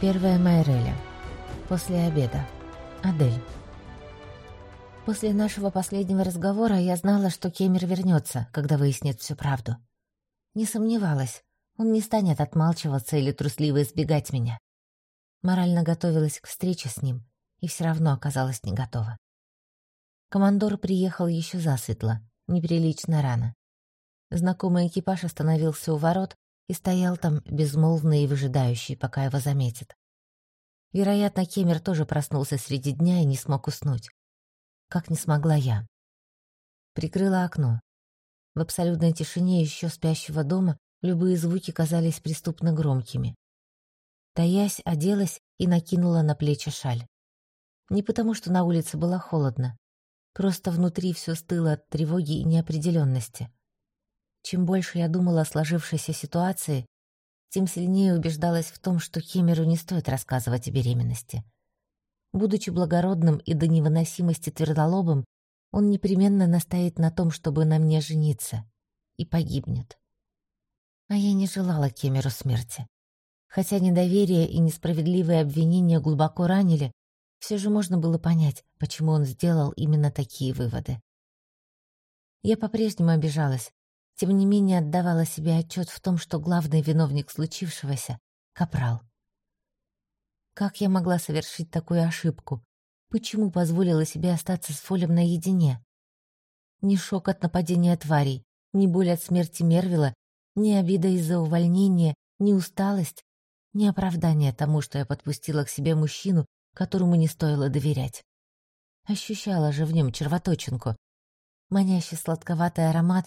Первая Майреля. После обеда. Адель. После нашего последнего разговора я знала, что Кемер вернется, когда выяснит всю правду. Не сомневалась, он не станет отмалчиваться или трусливо избегать меня. Морально готовилась к встрече с ним и все равно оказалась не готова. Командор приехал еще засветло, неприлично рано. Знакомый экипаж остановился у ворот и стоял там безмолвный и выжидающий, пока его заметит. Вероятно, Кемер тоже проснулся среди дня и не смог уснуть. Как не смогла я. Прикрыла окно. В абсолютной тишине еще спящего дома любые звуки казались преступно громкими. Таясь, оделась и накинула на плечи шаль. Не потому, что на улице было холодно. Просто внутри все стыло от тревоги и неопределенности. Чем больше я думала о сложившейся ситуации, тем сильнее убеждалась в том, что Кемеру не стоит рассказывать о беременности. Будучи благородным и до невыносимости твердолобым, он непременно настоит на том, чтобы на мне жениться, и погибнет. А я не желала Кемеру смерти. Хотя недоверие и несправедливые обвинения глубоко ранили, все же можно было понять, почему он сделал именно такие выводы. Я по-прежнему обижалась, тем не менее отдавала себе отчет в том, что главный виновник случившегося — Капрал. Как я могла совершить такую ошибку? Почему позволила себе остаться с Фолем наедине? Ни шок от нападения тварей, ни боль от смерти Мервила, ни обида из-за увольнения, ни усталость, ни оправдание тому, что я подпустила к себе мужчину, которому не стоило доверять. Ощущала же в нем червоточинку. Манящий сладковатый аромат,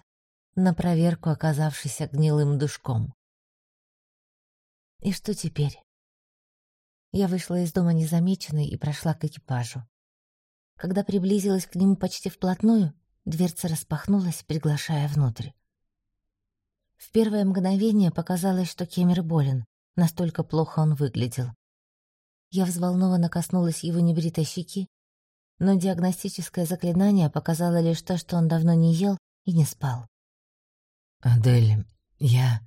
на проверку оказавшийся гнилым душком. И что теперь? Я вышла из дома незамеченной и прошла к экипажу. Когда приблизилась к нему почти вплотную, дверца распахнулась, приглашая внутрь. В первое мгновение показалось, что Кемер болен, настолько плохо он выглядел. Я взволнованно коснулась его небритой щеки, но диагностическое заклинание показало лишь то, что он давно не ел и не спал. «Адель, я...»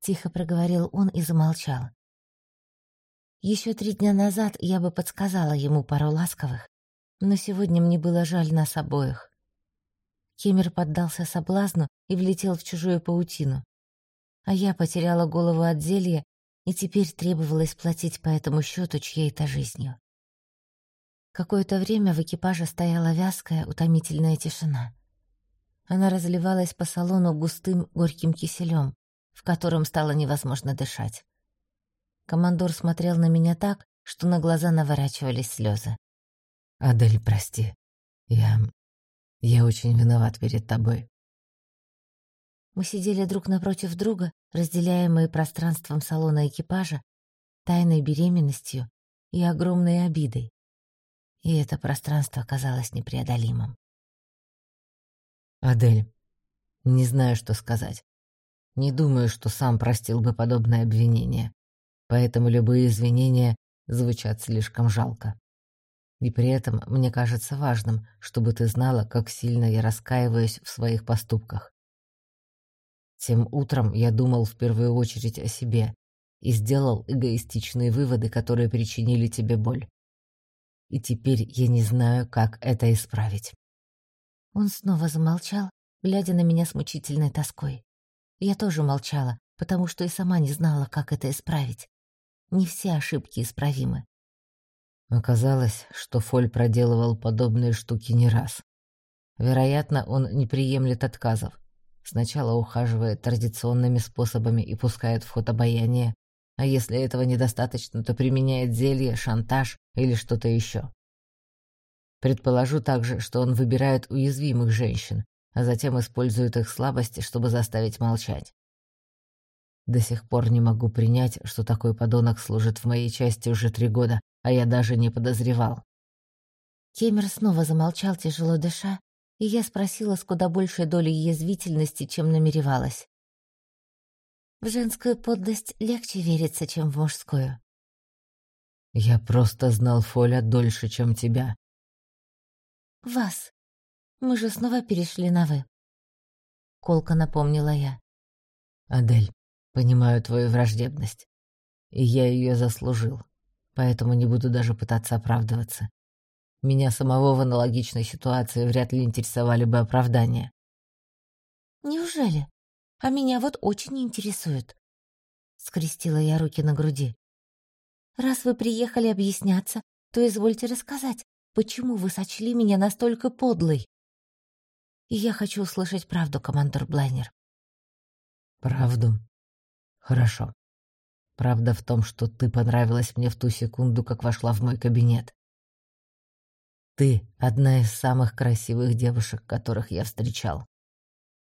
Тихо проговорил он и замолчал. Еще три дня назад я бы подсказала ему пару ласковых, но сегодня мне было жаль нас обоих. Кемер поддался соблазну и влетел в чужую паутину. А я потеряла голову от зелья, и теперь требовалось платить по этому счету чьей-то жизнью. Какое-то время в экипаже стояла вязкая, утомительная тишина. Она разливалась по салону густым горьким киселем, в котором стало невозможно дышать. Командор смотрел на меня так, что на глаза наворачивались слезы. «Адель, прости. Я... я очень виноват перед тобой». Мы сидели друг напротив друга, разделяемые пространством салона экипажа, тайной беременностью и огромной обидой. И это пространство казалось непреодолимым. Адель, не знаю, что сказать. Не думаю, что сам простил бы подобное обвинение. Поэтому любые извинения звучат слишком жалко. И при этом мне кажется важным, чтобы ты знала, как сильно я раскаиваюсь в своих поступках. Тем утром я думал в первую очередь о себе и сделал эгоистичные выводы, которые причинили тебе боль. И теперь я не знаю, как это исправить. Он снова замолчал, глядя на меня с мучительной тоской. Я тоже молчала, потому что и сама не знала, как это исправить. Не все ошибки исправимы. Оказалось, что Фоль проделывал подобные штуки не раз. Вероятно, он не приемлет отказов. Сначала ухаживает традиционными способами и пускает в ход обаяние, а если этого недостаточно, то применяет зелье, шантаж или что-то еще. Предположу также, что он выбирает уязвимых женщин, а затем использует их слабости, чтобы заставить молчать. До сих пор не могу принять, что такой подонок служит в моей части уже три года, а я даже не подозревал. Кемер снова замолчал, тяжело дыша, и я спросила с куда большей долей язвительности, чем намеревалась. В женскую подлость легче верится, чем в мужскую. Я просто знал Фоля дольше, чем тебя, «Вас. Мы же снова перешли на «вы». Колко напомнила я. «Адель, понимаю твою враждебность. и я ее заслужил, поэтому не буду даже пытаться оправдываться. Меня самого в аналогичной ситуации вряд ли интересовали бы оправдания. «Неужели? А меня вот очень интересует», — скрестила я руки на груди. «Раз вы приехали объясняться, то извольте рассказать, почему вы сочли меня настолько подлой?» «И я хочу услышать правду, командор Блайнер». «Правду? Хорошо. Правда в том, что ты понравилась мне в ту секунду, как вошла в мой кабинет. Ты одна из самых красивых девушек, которых я встречал.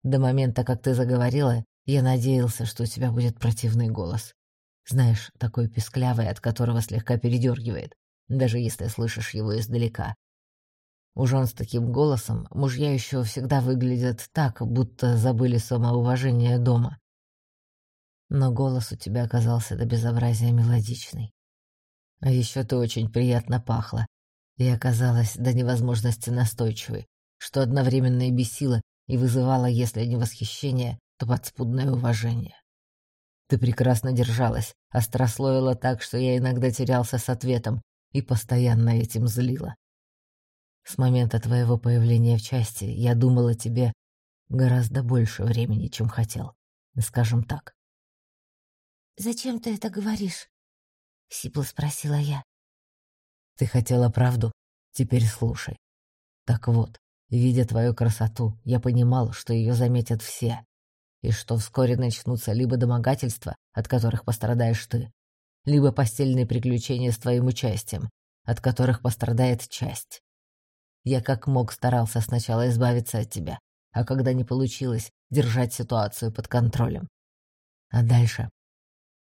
До момента, как ты заговорила, я надеялся, что у тебя будет противный голос. Знаешь, такой писклявый, от которого слегка передергивает, даже если слышишь его издалека. У жен с таким голосом мужья еще всегда выглядят так, будто забыли самоуважение дома. Но голос у тебя оказался до безобразия мелодичный. А еще ты очень приятно пахла, и оказалась до невозможности настойчивой, что одновременно и бесило, и вызывало, если не восхищение, то подспудное уважение. Ты прекрасно держалась, острословила так, что я иногда терялся с ответом и постоянно этим злила. С момента твоего появления в части я думал о тебе гораздо больше времени, чем хотел, скажем так. «Зачем ты это говоришь?» — сипло спросила я. Ты хотела правду? Теперь слушай. Так вот, видя твою красоту, я понимал, что ее заметят все, и что вскоре начнутся либо домогательства, от которых пострадаешь ты, либо постельные приключения с твоим участием, от которых пострадает часть. Я как мог старался сначала избавиться от тебя, а когда не получилось, держать ситуацию под контролем. А дальше?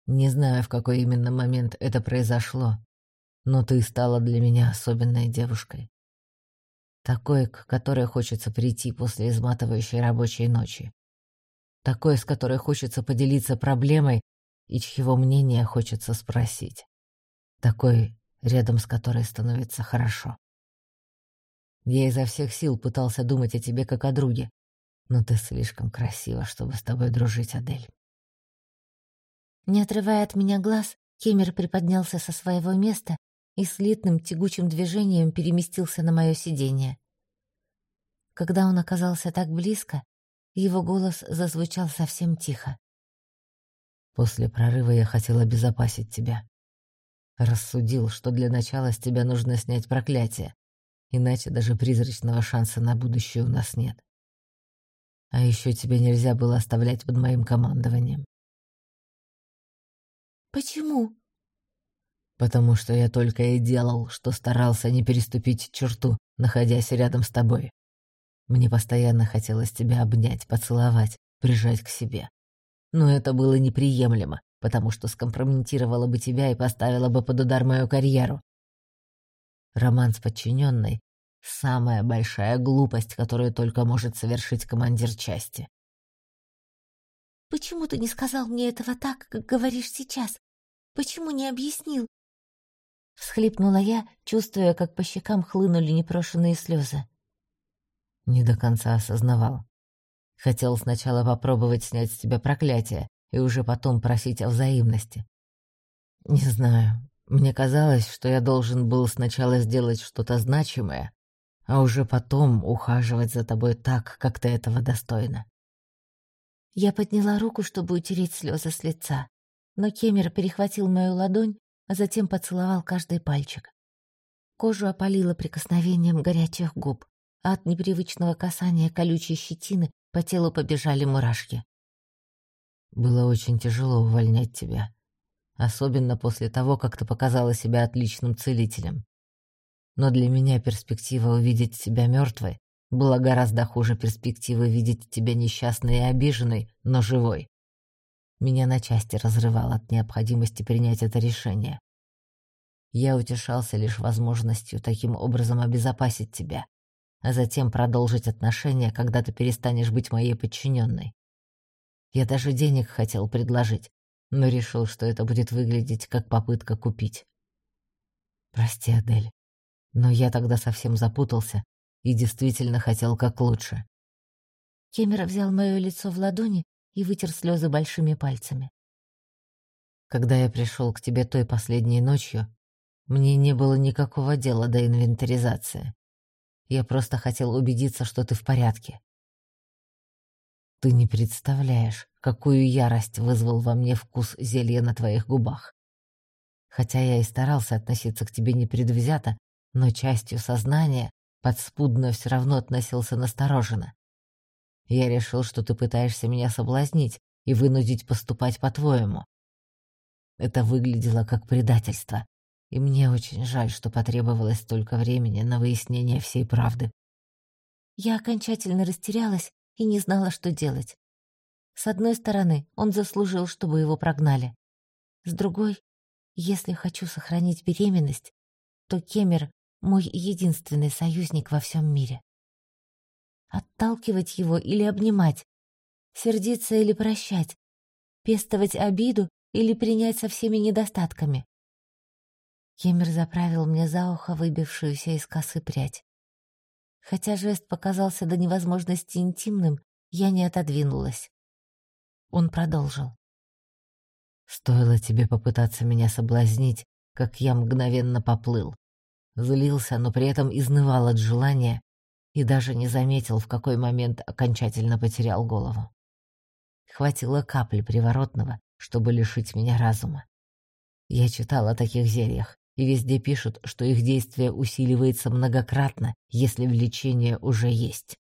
Не знаю, в какой именно момент это произошло, но ты стала для меня особенной девушкой. Такой, к которой хочется прийти после изматывающей рабочей ночи. Такой, с которой хочется поделиться проблемой и чьего мнения хочется спросить. Такой, рядом с которой становится хорошо. Я изо всех сил пытался думать о тебе как о друге, но ты слишком красива, чтобы с тобой дружить, Адель. Не отрывая от меня глаз, Кемер приподнялся со своего места и слитным тягучим движением переместился на мое сиденье. Когда он оказался так близко, его голос зазвучал совсем тихо. «После прорыва я хотел обезопасить тебя. Рассудил, что для начала с тебя нужно снять проклятие, иначе даже призрачного шанса на будущее у нас нет. А еще тебя нельзя было оставлять под моим командованием». «Почему?» потому что я только и делал, что старался не переступить черту, находясь рядом с тобой. Мне постоянно хотелось тебя обнять, поцеловать, прижать к себе. Но это было неприемлемо, потому что скомпрометировало бы тебя и поставило бы под удар мою карьеру. Роман с подчиненной — самая большая глупость, которую только может совершить командир части. «Почему ты не сказал мне этого так, как говоришь сейчас? Почему не объяснил? Всхлипнула я, чувствуя, как по щекам хлынули непрошенные слезы. Не до конца осознавал. Хотел сначала попробовать снять с тебя проклятие и уже потом просить о взаимности. Не знаю, мне казалось, что я должен был сначала сделать что-то значимое, а уже потом ухаживать за тобой так, как ты этого достойна. Я подняла руку, чтобы утереть слезы с лица, но Кемер перехватил мою ладонь а затем поцеловал каждый пальчик. Кожу опалило прикосновением горячих губ, а от непривычного касания колючей щетины по телу побежали мурашки. «Было очень тяжело увольнять тебя, особенно после того, как ты показала себя отличным целителем. Но для меня перспектива увидеть тебя мертвой была гораздо хуже перспективы видеть тебя несчастной и обиженной, но живой. Меня на части разрывало от необходимости принять это решение. Я утешался лишь возможностью таким образом обезопасить тебя, а затем продолжить отношения, когда ты перестанешь быть моей подчиненной. Я даже денег хотел предложить, но решил, что это будет выглядеть как попытка купить. Прости, Адель, но я тогда совсем запутался и действительно хотел как лучше. Кемер взял мое лицо в ладони и вытер слезы большими пальцами. Когда я пришел к тебе той последней ночью, мне не было никакого дела до инвентаризации. Я просто хотел убедиться, что ты в порядке. Ты не представляешь, какую ярость вызвал во мне вкус зелья на твоих губах. Хотя я и старался относиться к тебе непредвзято, но частью сознания подспудно все равно относился настороженно. Я решил, что ты пытаешься меня соблазнить и вынудить поступать по-твоему. Это выглядело как предательство, и мне очень жаль, что потребовалось столько времени на выяснение всей правды. Я окончательно растерялась и не знала, что делать. С одной стороны, он заслужил, чтобы его прогнали. С другой, если хочу сохранить беременность, то Кемер — мой единственный союзник во всем мире. Отталкивать его или обнимать, сердиться или прощать, пестовать обиду или принять со всеми недостатками. Кемер заправил мне за ухо выбившуюся из косы прядь. Хотя жест показался до невозможности интимным, я не отодвинулась. Он продолжил. «Стоило тебе попытаться меня соблазнить, как я мгновенно поплыл. Злился, но при этом изнывал от желания и даже не заметил, в какой момент окончательно потерял голову. Хватило капли приворотного, чтобы лишить меня разума. Я читал о таких зельях, и везде пишут, что их действие усиливается многократно, если влечение уже есть.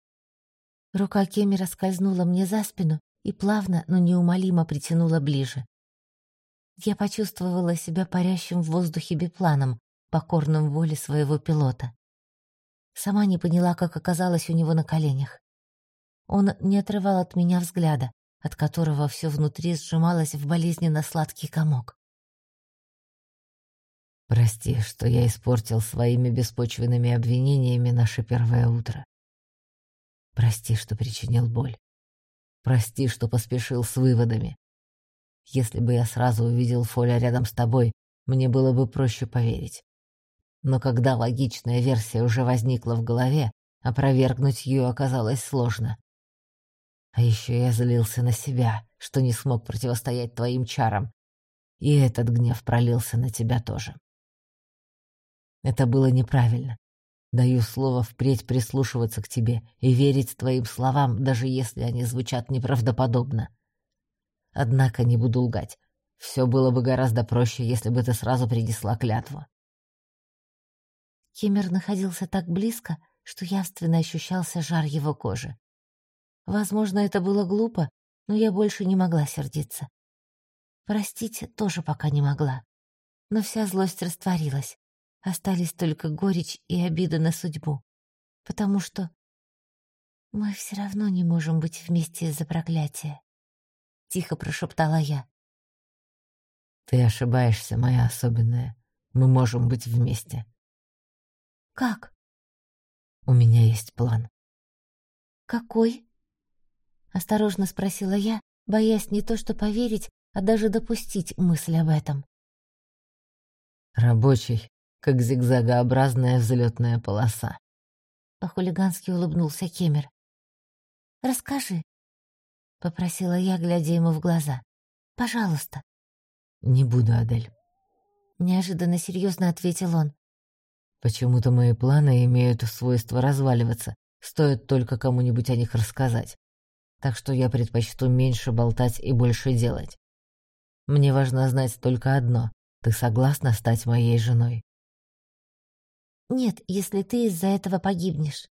Рука Кемера скользнула мне за спину и плавно, но неумолимо притянула ближе. Я почувствовала себя парящим в воздухе бипланом, покорным воле своего пилота. Сама не поняла, как оказалась у него на коленях. Он не отрывал от меня взгляда, от которого все внутри сжималось в болезненно сладкий комок. Прости, что я испортил своими беспочвенными обвинениями наше первое утро. Прости, что причинил боль. Прости, что поспешил с выводами. Если бы я сразу увидел Фоля рядом с тобой, мне было бы проще поверить. Но когда логичная версия уже возникла в голове, опровергнуть ее оказалось сложно. А еще я злился на себя, что не смог противостоять твоим чарам. И этот гнев пролился на тебя тоже. Это было неправильно. Даю слово впредь прислушиваться к тебе и верить твоим словам, даже если они звучат неправдоподобно. Однако не буду лгать. Все было бы гораздо проще, если бы ты сразу принесла клятву. Кемер находился так близко, что явственно ощущался жар его кожи. Возможно, это было глупо, но я больше не могла сердиться. Простить тоже пока не могла. Но вся злость растворилась. Остались только горечь и обида на судьбу. Потому что мы все равно не можем быть вместе из-за проклятия. Тихо прошептала я. Ты ошибаешься, моя особенная. Мы можем быть вместе. Как? У меня есть план. Какой? Осторожно спросила я, боясь не то что поверить, а даже допустить мысль об этом. Рабочий, как зигзагообразная взлетная полоса. По-хулигански улыбнулся Кемер. «Расскажи», — попросила я, глядя ему в глаза. «Пожалуйста». «Не буду, Адель». Неожиданно серьезно ответил он. «Почему-то мои планы имеют свойство разваливаться, стоит только кому-нибудь о них рассказать. Так что я предпочту меньше болтать и больше делать. Мне важно знать только одно — ты согласна стать моей женой?» Нет, если ты из-за этого погибнешь.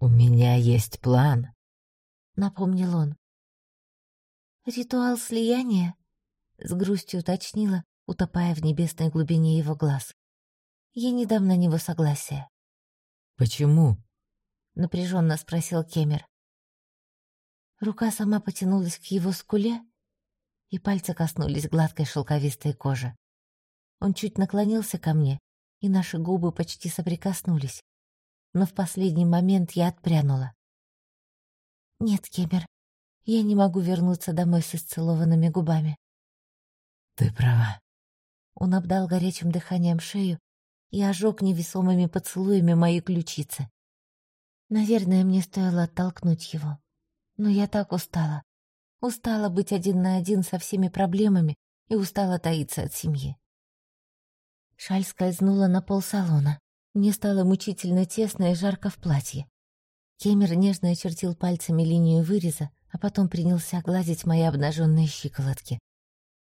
У меня есть план, напомнил он. Ритуал слияния, с грустью уточнила, утопая в небесной глубине его глаз. Я не дам на него согласия. Почему? напряженно спросил Кемер. Рука сама потянулась к его скуле, и пальцы коснулись гладкой шелковистой кожи. Он чуть наклонился ко мне и наши губы почти соприкоснулись. Но в последний момент я отпрянула. «Нет, Кемер, я не могу вернуться домой с исцелованными губами». «Ты права». Он обдал горячим дыханием шею и ожег невесомыми поцелуями мои ключицы. Наверное, мне стоило оттолкнуть его. Но я так устала. Устала быть один на один со всеми проблемами, и устала таиться от семьи. Шаль скользнула на пол салона. Мне стало мучительно тесно и жарко в платье. Кемер нежно очертил пальцами линию выреза, а потом принялся гладить мои обнаженные щиколотки.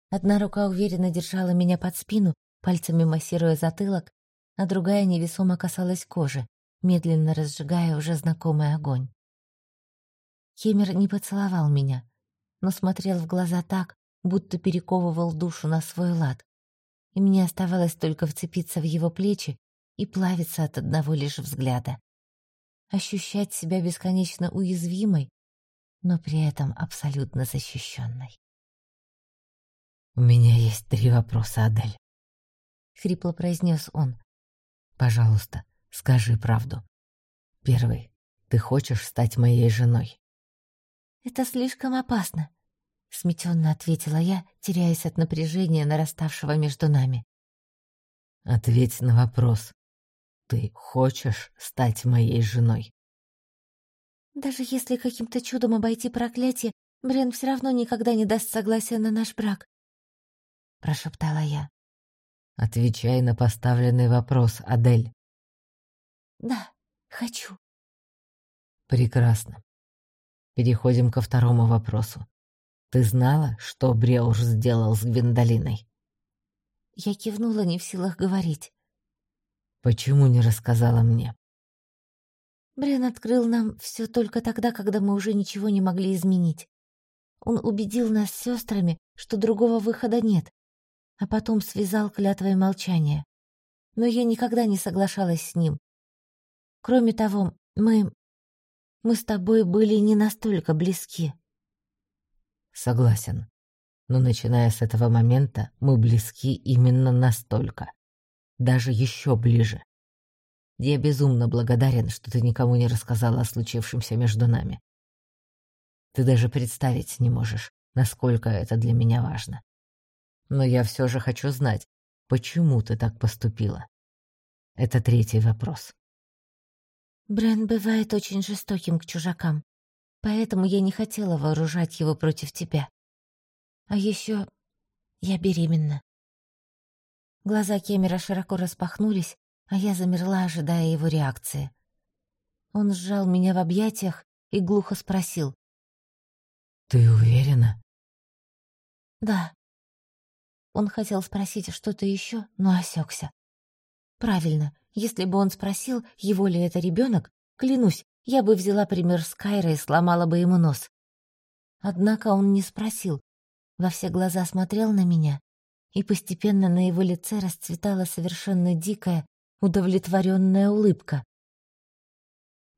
Одна рука уверенно держала меня под спину, пальцами массируя затылок, а другая невесомо касалась кожи, медленно разжигая уже знакомый огонь. Кемер не поцеловал меня, но смотрел в глаза так, будто перековывал душу на свой лад, и мне оставалось только вцепиться в его плечи и плавиться от одного лишь взгляда. Ощущать себя бесконечно уязвимой, но при этом абсолютно защищенной. «У меня есть три вопроса, Адель», — хрипло произнес он. «Пожалуйста, скажи правду. Первый, ты хочешь стать моей женой?» «Это слишком опасно», — сметенно ответила я, теряясь от напряжения, нараставшего между нами. «Ответь на вопрос. Ты хочешь стать моей женой?» «Даже если каким-то чудом обойти проклятие, Брен все равно никогда не даст согласия на наш брак», — прошептала я. «Отвечай на поставленный вопрос, Адель». «Да, хочу». «Прекрасно. Переходим ко второму вопросу. Ты знала, что Бреуш сделал с Гвиндолиной? Я кивнула, не в силах говорить. Почему не рассказала мне? Брен открыл нам все только тогда, когда мы уже ничего не могли изменить. Он убедил нас с сестрами, что другого выхода нет, а потом связал клятвой молчания. Но я никогда не соглашалась с ним. Кроме того, мы мы с тобой были не настолько близки. Согласен. Но начиная с этого момента мы близки именно настолько. Даже еще ближе. Я безумно благодарен, что ты никому не рассказала о случившемся между нами. Ты даже представить не можешь, насколько это для меня важно. Но я все же хочу знать, почему ты так поступила. Это третий вопрос. Брэн бывает очень жестоким к чужакам, поэтому я не хотела вооружать его против тебя. А еще я беременна. Глаза Кемера широко распахнулись, а я замерла, ожидая его реакции. Он сжал меня в объятиях и глухо спросил. «Ты уверена?» «Да». Он хотел спросить что-то еще, но осекся. «Правильно, если бы он спросил, его ли это ребенок, клянусь, я бы взяла пример с Кайра и сломала бы ему нос. Однако он не спросил, во все глаза смотрел на меня, и постепенно на его лице расцветала совершенно дикая, удовлетворенная улыбка.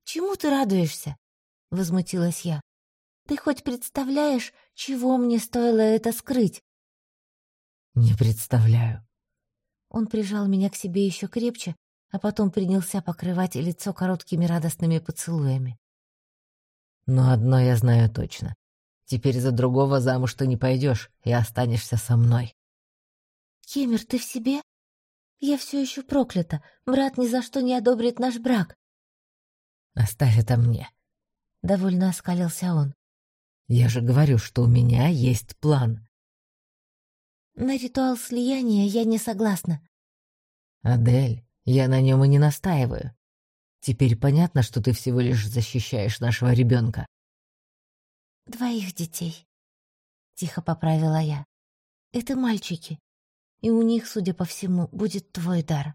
«Чему ты радуешься?» — возмутилась я. «Ты хоть представляешь, чего мне стоило это скрыть?» «Не представляю». Он прижал меня к себе еще крепче, а потом принялся покрывать лицо короткими радостными поцелуями. «Но одно я знаю точно. Теперь за другого замуж ты не пойдешь и останешься со мной». «Кемер, ты в себе? Я все еще проклята. Брат ни за что не одобрит наш брак». «Оставь это мне», — довольно оскалился он. «Я же говорю, что у меня есть план». «На ритуал слияния я не согласна». «Адель, я на нем и не настаиваю. Теперь понятно, что ты всего лишь защищаешь нашего ребенка. Двоих детей. Тихо поправила я. Это мальчики. И у них, судя по всему, будет твой дар.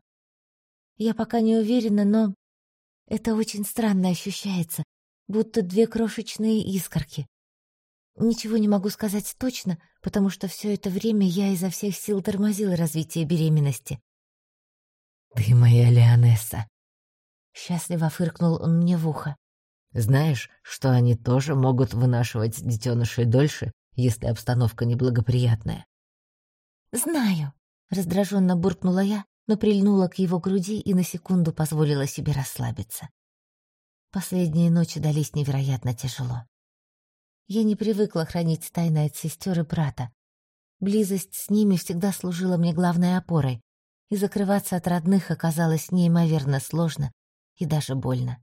Я пока не уверена, но это очень странно ощущается, будто две крошечные искорки. Ничего не могу сказать точно, потому что все это время я изо всех сил тормозила развитие беременности. «Ты моя Леонесса!» Счастливо фыркнул он мне в ухо. «Знаешь, что они тоже могут вынашивать детенышей дольше, если обстановка неблагоприятная?» «Знаю!» — раздраженно буркнула я, но прильнула к его груди и на секунду позволила себе расслабиться. Последние ночи дались невероятно тяжело. Я не привыкла хранить тайны от сестер и брата. Близость с ними всегда служила мне главной опорой, и закрываться от родных оказалось неимоверно сложно и даже больно.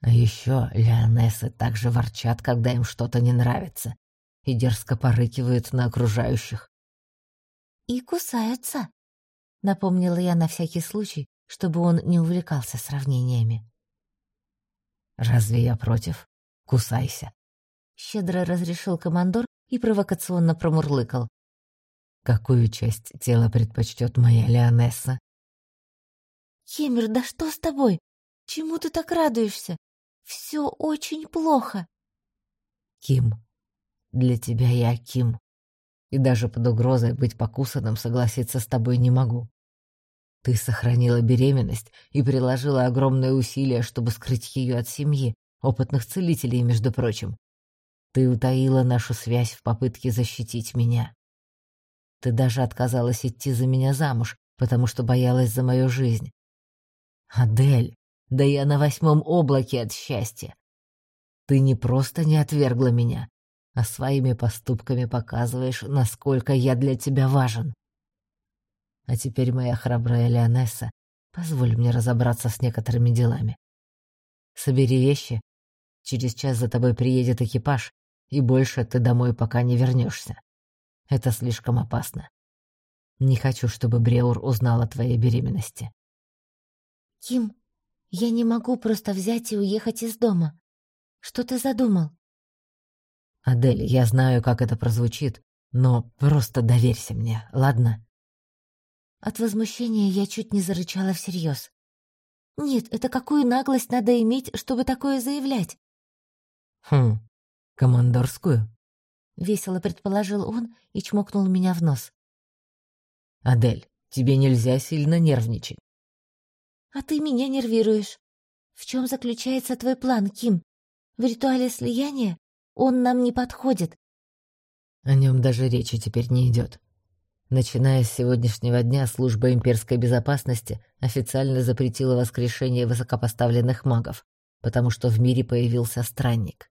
А еще леонессы также ворчат, когда им что-то не нравится, и дерзко порыкивают на окружающих. «И кусаются», — напомнила я на всякий случай, чтобы он не увлекался сравнениями. «Разве я против? Кусайся!» Щедро разрешил командор и провокационно промурлыкал. «Какую часть тела предпочтет моя Леонесса?» «Кемер, да что с тобой? Чему ты так радуешься? Все очень плохо!» «Ким, для тебя я Ким, и даже под угрозой быть покусанным согласиться с тобой не могу. Ты сохранила беременность и приложила огромные усилия, чтобы скрыть ее от семьи, опытных целителей, между прочим. Ты утаила нашу связь в попытке защитить меня. Ты даже отказалась идти за меня замуж, потому что боялась за мою жизнь. Адель, да я на восьмом облаке от счастья. Ты не просто не отвергла меня, а своими поступками показываешь, насколько я для тебя важен. А теперь, моя храбрая Леонесса, позволь мне разобраться с некоторыми делами. Собери вещи. Через час за тобой приедет экипаж, и больше ты домой пока не вернешься. Это слишком опасно. Не хочу, чтобы Бреур узнал о твоей беременности. Ким, я не могу просто взять и уехать из дома. Что ты задумал? Адель, я знаю, как это прозвучит, но просто доверься мне, ладно? От возмущения я чуть не зарычала всерьез. Нет, это какую наглость надо иметь, чтобы такое заявлять? Хм, командорскую? Весело предположил он и чмокнул меня в нос. Адель, тебе нельзя сильно нервничать. А ты меня нервируешь. В чем заключается твой план, Ким? В ритуале слияния он нам не подходит. О нем даже речи теперь не идет. Начиная с сегодняшнего дня, служба имперской безопасности официально запретила воскрешение высокопоставленных магов, потому что в мире появился странник.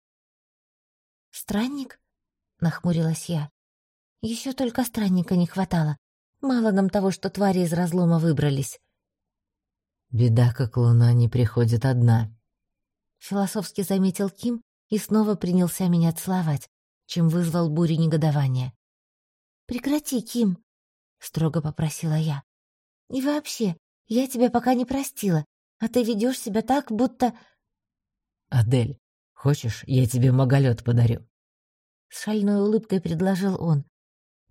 «Странник?» — нахмурилась я. «Еще только странника не хватало. Мало нам того, что твари из разлома выбрались». «Беда, как луна, не приходит одна», — философски заметил Ким и снова принялся меня целовать, чем вызвал бурю негодования. «Прекрати, Ким!» — строго попросила я. «И вообще, я тебя пока не простила, а ты ведешь себя так, будто...» «Адель, хочешь, я тебе маголет подарю?» С шальной улыбкой предложил он.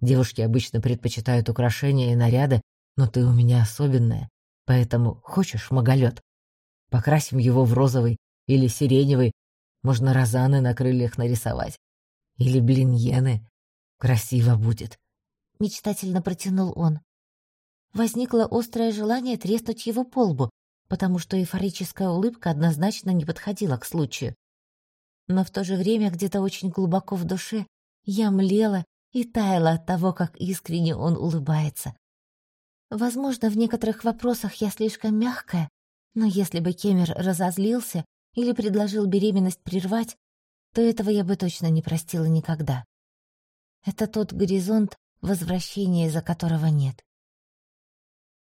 «Девушки обычно предпочитают украшения и наряды, но ты у меня особенная, поэтому хочешь маголет? Покрасим его в розовый или сиреневый, можно розаны на крыльях нарисовать. Или блиньены. Красиво будет мечтательно протянул он. Возникло острое желание треснуть его по лбу, потому что эйфорическая улыбка однозначно не подходила к случаю. Но в то же время где-то очень глубоко в душе я млела и таяла от того, как искренне он улыбается. Возможно, в некоторых вопросах я слишком мягкая, но если бы Кемер разозлился или предложил беременность прервать, то этого я бы точно не простила никогда. Это тот горизонт, возвращения из-за которого нет.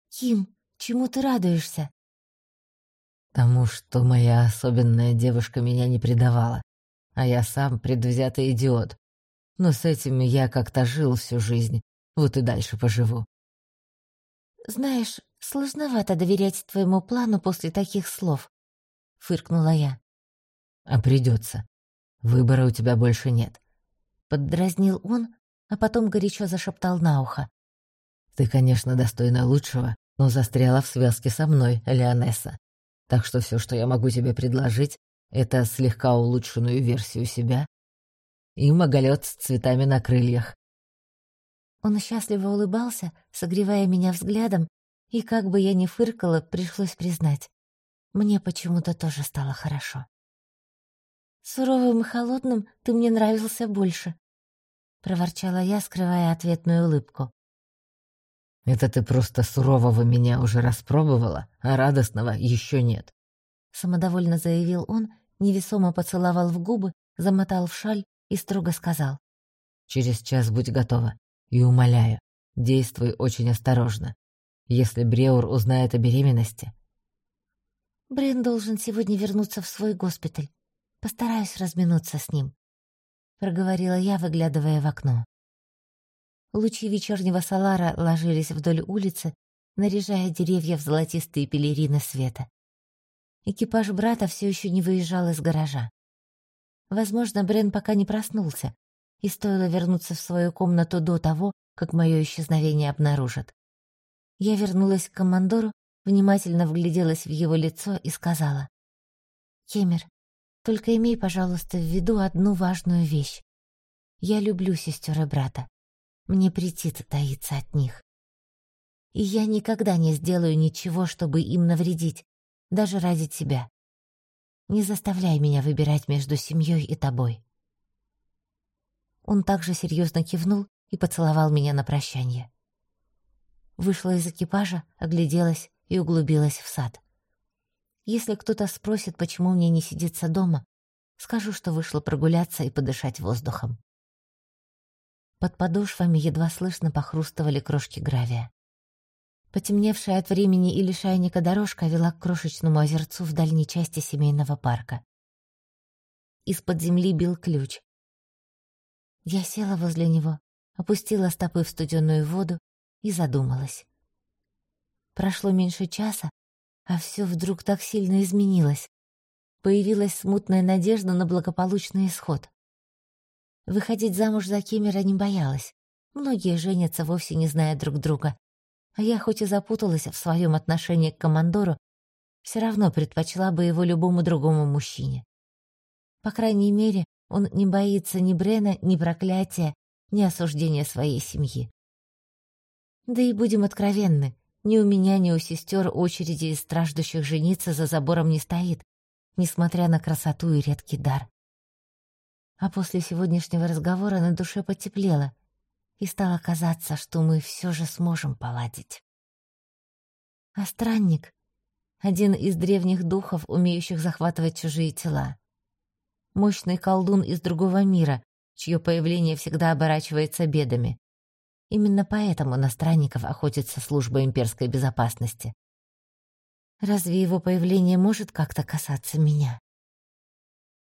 «Ким, чему ты радуешься?» «Тому, что моя особенная девушка меня не предавала, а я сам предвзятый идиот. Но с этим я как-то жил всю жизнь, вот и дальше поживу». «Знаешь, сложновато доверять твоему плану после таких слов», — фыркнула я. «А придется. Выбора у тебя больше нет», — поддразнил он, а потом горячо зашептал на ухо. «Ты, конечно, достойна лучшего, но застряла в связке со мной, Леонесса. Так что все, что я могу тебе предложить, это слегка улучшенную версию себя и маголет с цветами на крыльях». Он счастливо улыбался, согревая меня взглядом, и как бы я ни фыркала, пришлось признать. Мне почему-то тоже стало хорошо. Суровым и холодным ты мне нравился больше, проворчала я, скрывая ответную улыбку. «Это ты просто сурового меня уже распробовала, а радостного еще нет», — самодовольно заявил он, невесомо поцеловал в губы, замотал в шаль и строго сказал. «Через час будь готова. И умоляю, действуй очень осторожно. Если Бреур узнает о беременности...» «Брен должен сегодня вернуться в свой госпиталь. Постараюсь разминуться с ним», — проговорила я, выглядывая в окно. Лучи вечернего солара ложились вдоль улицы, наряжая деревья в золотистые пелерины света. Экипаж брата все еще не выезжал из гаража. Возможно, Брен пока не проснулся, и стоило вернуться в свою комнату до того, как мое исчезновение обнаружат. Я вернулась к командору, внимательно вгляделась в его лицо и сказала. «Кемер, только имей, пожалуйста, в виду одну важную вещь. Я люблю сестер и брата. Мне претит таиться от них. И я никогда не сделаю ничего, чтобы им навредить, даже ради тебя. Не заставляй меня выбирать между семьей и тобой. Он также серьезно кивнул и поцеловал меня на прощание. Вышла из экипажа, огляделась и углубилась в сад. Если кто-то спросит, почему мне не сидится дома, скажу, что вышла прогуляться и подышать воздухом. Под подошвами едва слышно похрустывали крошки гравия. Потемневшая от времени и лишайника дорожка вела к крошечному озерцу в дальней части семейного парка. Из-под земли бил ключ. Я села возле него, опустила стопы в студеную воду и задумалась. Прошло меньше часа, а все вдруг так сильно изменилось. Появилась смутная надежда на благополучный исход. Выходить замуж за Кемера не боялась. Многие женятся, вовсе не зная друг друга. А я хоть и запуталась в своем отношении к командору, все равно предпочла бы его любому другому мужчине. По крайней мере, он не боится ни Брена, ни проклятия, ни осуждения своей семьи. Да и будем откровенны, ни у меня, ни у сестер очереди из страждущих жениться за забором не стоит, несмотря на красоту и редкий дар. А после сегодняшнего разговора на душе потеплело, и стало казаться, что мы все же сможем поладить. А странник — один из древних духов, умеющих захватывать чужие тела. Мощный колдун из другого мира, чье появление всегда оборачивается бедами. Именно поэтому на странников охотится служба имперской безопасности. Разве его появление может как-то касаться меня?